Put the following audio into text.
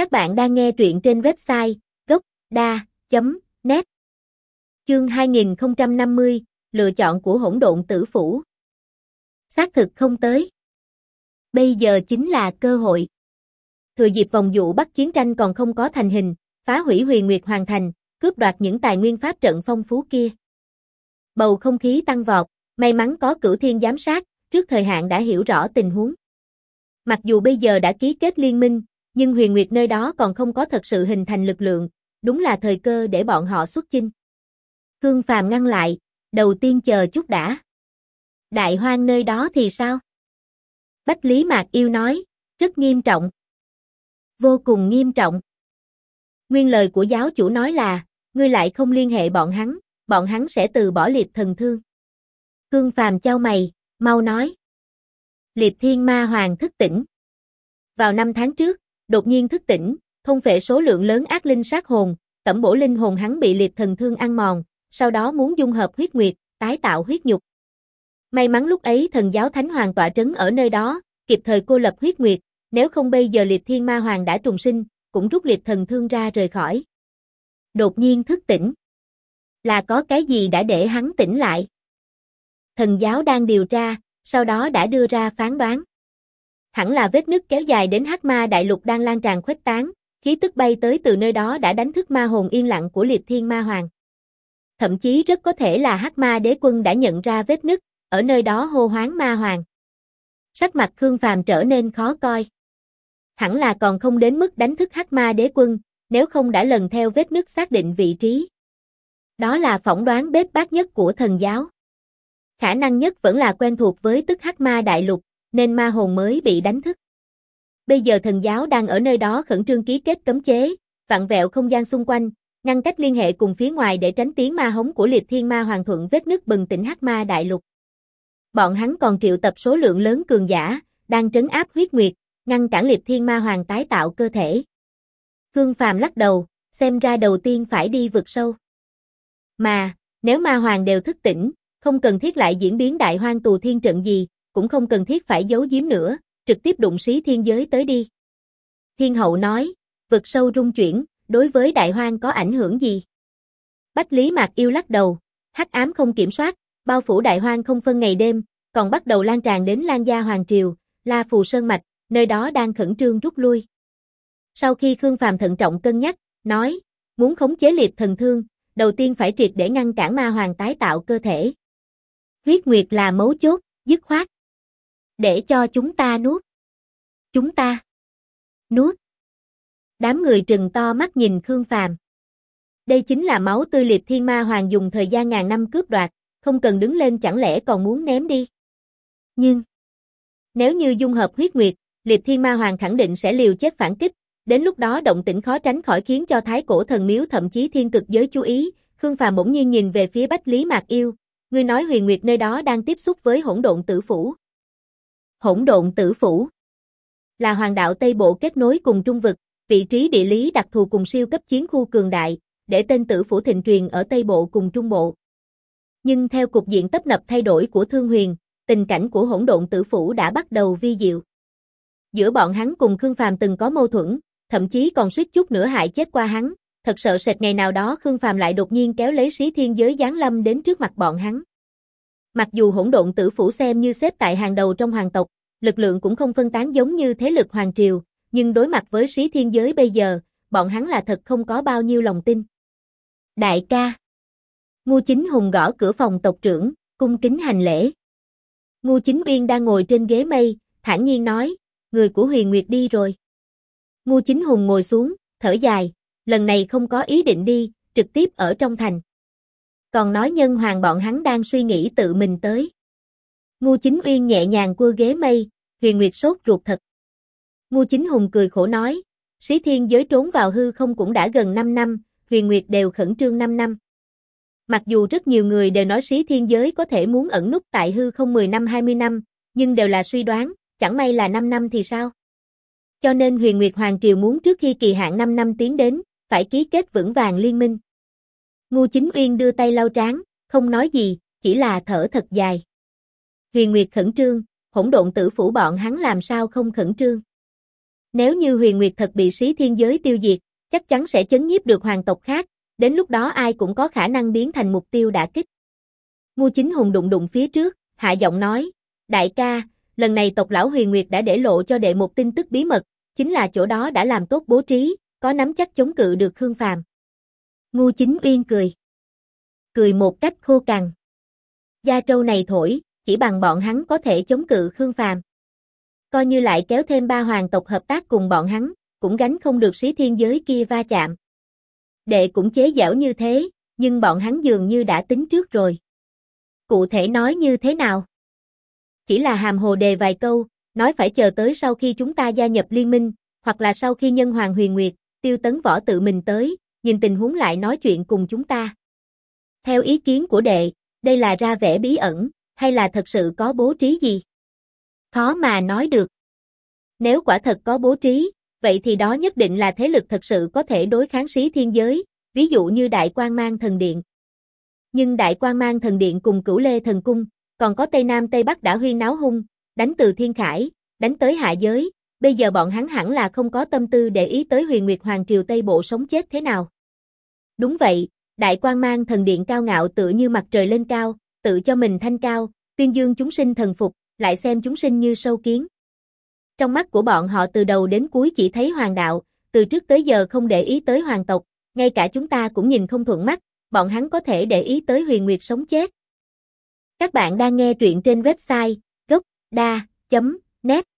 Các bạn đang nghe truyện trên website gốc.da.net Chương 2050, lựa chọn của hỗn độn tử phủ. Xác thực không tới. Bây giờ chính là cơ hội. Thừa dịp vòng dụ bắt chiến tranh còn không có thành hình, phá hủy huyền nguyệt hoàn thành, cướp đoạt những tài nguyên pháp trận phong phú kia. Bầu không khí tăng vọt, may mắn có cửu thiên giám sát, trước thời hạn đã hiểu rõ tình huống. Mặc dù bây giờ đã ký kết liên minh, nhưng huyền nguyệt nơi đó còn không có thật sự hình thành lực lượng, đúng là thời cơ để bọn họ xuất chinh. Khương Phàm ngăn lại, đầu tiên chờ chút đã. Đại hoang nơi đó thì sao? Bách Lý Mạc Yêu nói, rất nghiêm trọng. Vô cùng nghiêm trọng. Nguyên lời của giáo chủ nói là, ngươi lại không liên hệ bọn hắn, bọn hắn sẽ từ bỏ liệt thần thương. Khương Phàm trao mày, mau nói. Liệt thiên ma hoàng thức tỉnh. Vào năm tháng trước, đột nhiên thức tỉnh, thôn phệ số lượng lớn ác linh sát hồn, tẩm bổ linh hồn hắn bị liệt thần thương ăn mòn, sau đó muốn dung hợp huyết nguyệt, tái tạo huyết nhục. May mắn lúc ấy thần giáo thánh hoàng tọa trấn ở nơi đó, kịp thời cô lập huyết nguyệt, nếu không bây giờ liệt thiên ma hoàng đã trùng sinh, cũng rút liệt thần thương ra rời khỏi. Đột nhiên thức tỉnh. Là có cái gì đã để hắn tỉnh lại? Thần giáo đang điều tra, sau đó đã đưa ra phán đoán. Hẳn là vết nứt kéo dài đến hắc ma đại lục đang lan tràn khuếch tán, khí tức bay tới từ nơi đó đã đánh thức ma hồn yên lặng của liệt thiên ma hoàng. Thậm chí rất có thể là hắc ma đế quân đã nhận ra vết nứt, ở nơi đó hô hoáng ma hoàng. Sắc mặt Khương Phàm trở nên khó coi. Hẳn là còn không đến mức đánh thức hắc ma đế quân, nếu không đã lần theo vết nứt xác định vị trí. Đó là phỏng đoán bếp bát nhất của thần giáo. Khả năng nhất vẫn là quen thuộc với tức hắc ma đại lục, nên ma hồn mới bị đánh thức. Bây giờ thần giáo đang ở nơi đó khẩn trương ký kết cấm chế, vặn vẹo không gian xung quanh, ngăn cách liên hệ cùng phía ngoài để tránh tiếng ma hống của liệt thiên ma hoàng thuận vết nứt bừng tỉnh hắc ma đại lục. Bọn hắn còn triệu tập số lượng lớn cường giả, đang trấn áp huyết nguyệt, ngăn cản liệt thiên ma hoàng tái tạo cơ thể. Khương Phàm lắc đầu, xem ra đầu tiên phải đi vực sâu. Mà, nếu ma hoàng đều thức tỉnh, không cần thiết lại diễn biến đại hoang tù thiên trận gì, cũng không cần thiết phải giấu giếm nữa, trực tiếp đụng xí thiên giới tới đi. Thiên hậu nói, vực sâu rung chuyển, đối với đại hoang có ảnh hưởng gì? Bách Lý Mạc yêu lắc đầu, hắc ám không kiểm soát, bao phủ đại hoang không phân ngày đêm, còn bắt đầu lan tràn đến Lan Gia Hoàng Triều, La Phù Sơn Mạch, nơi đó đang khẩn trương rút lui. Sau khi Khương Phàm thận trọng cân nhắc, nói, muốn khống chế liệt thần thương, đầu tiên phải triệt để ngăn cản ma hoàng tái tạo cơ thể. Huyết Nguyệt là mấu chốt, dứt khoát. Để cho chúng ta nuốt. Chúng ta. Nuốt. Đám người trừng to mắt nhìn Khương Phàm. Đây chính là máu tươi liệt thiên ma hoàng dùng thời gian ngàn năm cướp đoạt, không cần đứng lên chẳng lẽ còn muốn ném đi. Nhưng, nếu như dung hợp huyết nguyệt, liệt thiên ma hoàng khẳng định sẽ liều chết phản kích, đến lúc đó động tĩnh khó tránh khỏi khiến cho thái cổ thần miếu thậm chí thiên cực giới chú ý, Khương Phàm bỗng nhiên nhìn về phía Bách Lý Mạc Yêu, người nói huyền nguyệt nơi đó đang tiếp xúc với hỗn độn tử phủ. Hỗn độn tử phủ là hoàng đạo Tây Bộ kết nối cùng trung vực, vị trí địa lý đặc thù cùng siêu cấp chiến khu cường đại, để tên tử phủ thịnh truyền ở Tây Bộ cùng Trung Bộ. Nhưng theo cục diện tấp nập thay đổi của Thương Huyền, tình cảnh của hỗn độn tử phủ đã bắt đầu vi diệu. Giữa bọn hắn cùng Khương Phàm từng có mâu thuẫn, thậm chí còn suýt chút nữa hại chết qua hắn, thật sợ sệt ngày nào đó Khương Phàm lại đột nhiên kéo lấy xí thiên giới giáng lâm đến trước mặt bọn hắn. Mặc dù hỗn độn tử phủ xem như xếp tại hàng đầu trong hoàng tộc, lực lượng cũng không phân tán giống như thế lực hoàng triều, nhưng đối mặt với xí thiên giới bây giờ, bọn hắn là thật không có bao nhiêu lòng tin. Đại ca Ngu Chính Hùng gõ cửa phòng tộc trưởng, cung kính hành lễ. Ngu Chính Biên đang ngồi trên ghế mây, thản nhiên nói, người của Huyền Nguyệt đi rồi. Ngu Chính Hùng ngồi xuống, thở dài, lần này không có ý định đi, trực tiếp ở trong thành. Còn nói nhân hoàng bọn hắn đang suy nghĩ tự mình tới. Ngu Chính Uyên nhẹ nhàng cua ghế mây, Huyền Nguyệt sốt ruột thật. Ngu Chính Hùng cười khổ nói, Sĩ Thiên giới trốn vào hư không cũng đã gần 5 năm, Huyền Nguyệt đều khẩn trương 5 năm. Mặc dù rất nhiều người đều nói Sĩ Thiên giới có thể muốn ẩn nút tại hư không 10 năm 20 năm, nhưng đều là suy đoán, chẳng may là 5 năm thì sao? Cho nên Huyền Nguyệt Hoàng Triều muốn trước khi kỳ hạn 5 năm tiến đến, phải ký kết vững vàng liên minh. Ngu Chính Uyên đưa tay lau trán, không nói gì, chỉ là thở thật dài. Huyền Nguyệt khẩn trương, hỗn độn tử phủ bọn hắn làm sao không khẩn trương. Nếu như huyền nguyệt thật bị sĩ thiên giới tiêu diệt, chắc chắn sẽ chấn nhiếp được hoàng tộc khác, đến lúc đó ai cũng có khả năng biến thành mục tiêu đả kích. Ngu chính hùng đụng đụng phía trước, hạ giọng nói, đại ca, lần này tộc lão huyền nguyệt đã để lộ cho đệ một tin tức bí mật, chính là chỗ đó đã làm tốt bố trí, có nắm chắc chống cự được Khương Phàm. Ngu chính uyên cười. Cười một cách khô cằn. Gia trâu này thổi, chỉ bằng bọn hắn có thể chống cự Khương Phàm. Coi như lại kéo thêm ba hoàng tộc hợp tác cùng bọn hắn, cũng gánh không được sĩ thiên giới kia va chạm. Đệ cũng chế giảo như thế, nhưng bọn hắn dường như đã tính trước rồi. Cụ thể nói như thế nào? Chỉ là hàm hồ đề vài câu, nói phải chờ tới sau khi chúng ta gia nhập liên minh, hoặc là sau khi nhân hoàng huyền nguyệt, tiêu tấn võ tự mình tới, nhìn tình huống lại nói chuyện cùng chúng ta. Theo ý kiến của đệ, đây là ra vẻ bí ẩn, hay là thật sự có bố trí gì? Khó mà nói được. Nếu quả thật có bố trí, vậy thì đó nhất định là thế lực thật sự có thể đối kháng sĩ thiên giới, ví dụ như Đại Quang Mang Thần Điện. Nhưng Đại Quang Mang Thần Điện cùng Cửu Lê Thần Cung, còn có Tây Nam Tây Bắc đã huy náo hung, đánh từ thiên khải, đánh tới hạ giới, bây giờ bọn hắn hẳn là không có tâm tư để ý tới huyền nguyệt hoàng triều Tây Bộ sống chết thế nào. Đúng vậy, Đại quan Mang Thần Điện cao ngạo tự như mặt trời lên cao, tự cho mình thanh cao, tuyên dương chúng sinh thần phục, lại xem chúng sinh như sâu kiến. Trong mắt của bọn họ từ đầu đến cuối chỉ thấy hoàng đạo, từ trước tới giờ không để ý tới hoàng tộc, ngay cả chúng ta cũng nhìn không thuận mắt, bọn hắn có thể để ý tới huyền nguyệt sống chết. Các bạn đang nghe truyện trên website gocda.net